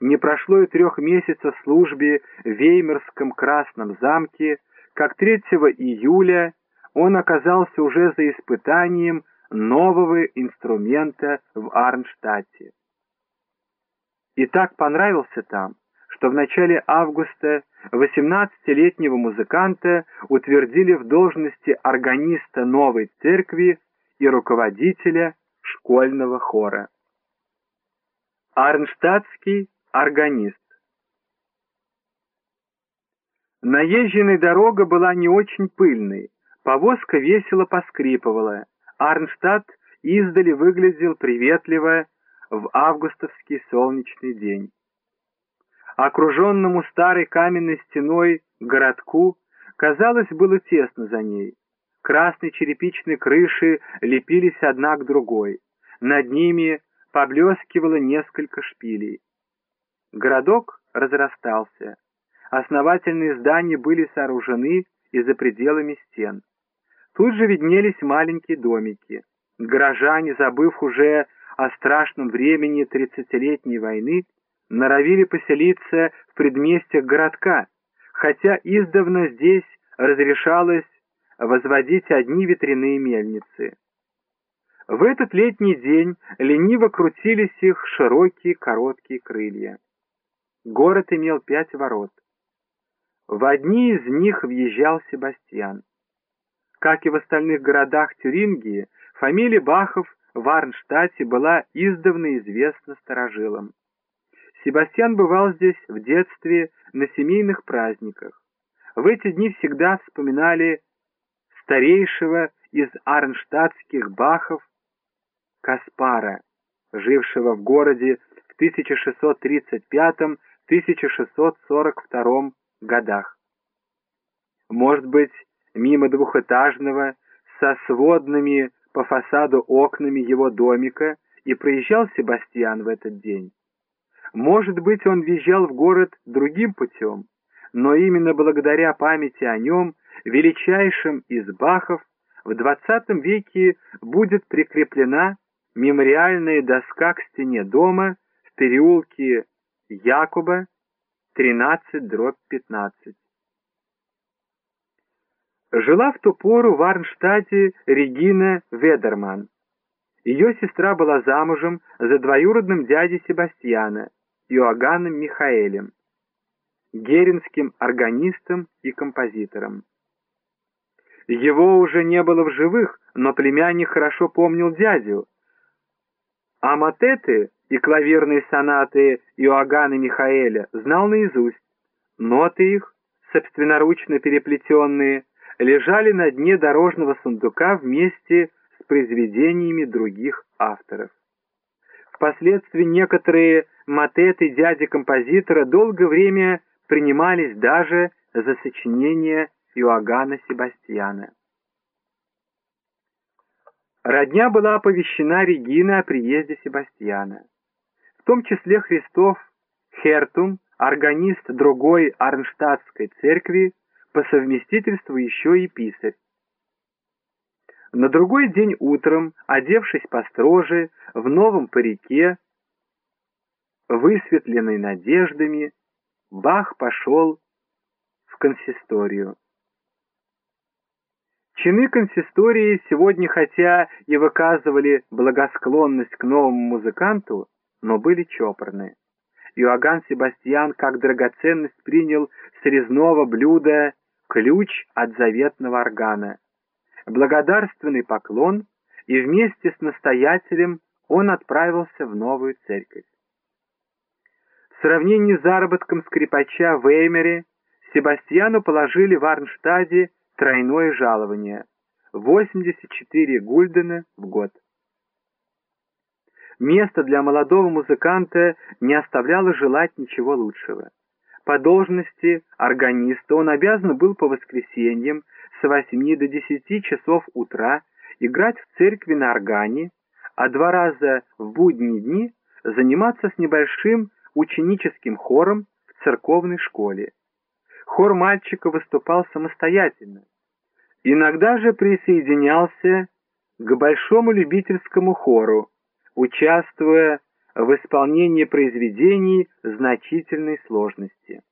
Не прошло и трех месяцев службе в Веймерском Красном замке, как 3 июля он оказался уже за испытанием нового инструмента в Арнштадте. И так понравился там, что в начале августа 18-летнего музыканта утвердили в должности органиста новой церкви и руководителя школьного хора. Арнштадтский органист Наезженная дорога была не очень пыльной, повозка весело поскрипывала, Арнштадт издали выглядел приветливо в августовский солнечный день. Окруженному старой каменной стеной городку, казалось, было тесно за ней. Красные черепичные крыши лепились одна к другой. Над ними поблескивало несколько шпилей. Городок разрастался. Основательные здания были сооружены и за пределами стен. Тут же виднелись маленькие домики. Горожане, забыв уже о страшном времени тридцатилетней войны, норовили поселиться в предместьях городка, хотя издавна здесь разрешалось возводить одни ветряные мельницы. В этот летний день лениво крутились их широкие короткие крылья. Город имел пять ворот. В одни из них въезжал Себастьян. Как и в остальных городах Тюрингии, фамилия Бахов в Арнштадте была издавна известна старожилам. Себастьян бывал здесь в детстве на семейных праздниках. В эти дни всегда вспоминали старейшего из арнштадтских бахов Каспара, жившего в городе в 1635-1642 годах. Может быть, мимо двухэтажного, со сводными по фасаду окнами его домика и проезжал Себастьян в этот день. Может быть, он въезжал в город другим путем, но именно благодаря памяти о нем, величайшим из Бахов, в XX веке будет прикреплена мемориальная доска к стене дома в переулке Якуба, 13-15. Жила в ту пору в Арнштадте Регина Ведерман. Ее сестра была замужем за двоюродным дядей Себастьяна, Иоганном Михаэлем, геринским органистом и композитором. Его уже не было в живых, но племянник хорошо помнил дядю. А матеты и клавирные сонаты Иоганна Михаэля знал наизусть. Ноты их, собственноручно переплетенные, лежали на дне дорожного сундука вместе с произведениями других авторов. Впоследствии некоторые матеты дяди-композитора долгое время принимались даже за сочинения Иоганна Себастьяна. Родня была оповещена Региной о приезде Себастьяна. Том числе Христов Хертум, органист другой Арнштадтской церкви, по совместительству еще и писарь. На другой день утром, одевшись построже, в новом парике, высветленный надеждами, Бах пошел в консисторию. Чины консистории сегодня хотя и выказывали благосклонность к новому музыканту, но были чопорны. Иоганн Себастьян как драгоценность принял с резного блюда ключ от заветного органа. Благодарственный поклон, и вместе с настоятелем он отправился в новую церковь. В сравнении с заработком скрипача в Эймере Себастьяну положили в Арнштаде тройное жалование – 84 гульдена в год. Место для молодого музыканта не оставляло желать ничего лучшего. По должности органиста он обязан был по воскресеньям с 8 до 10 часов утра играть в церкви на органе, а два раза в будние дни заниматься с небольшим ученическим хором в церковной школе. Хор мальчика выступал самостоятельно. Иногда же присоединялся к большому любительскому хору, участвуя в исполнении произведений значительной сложности.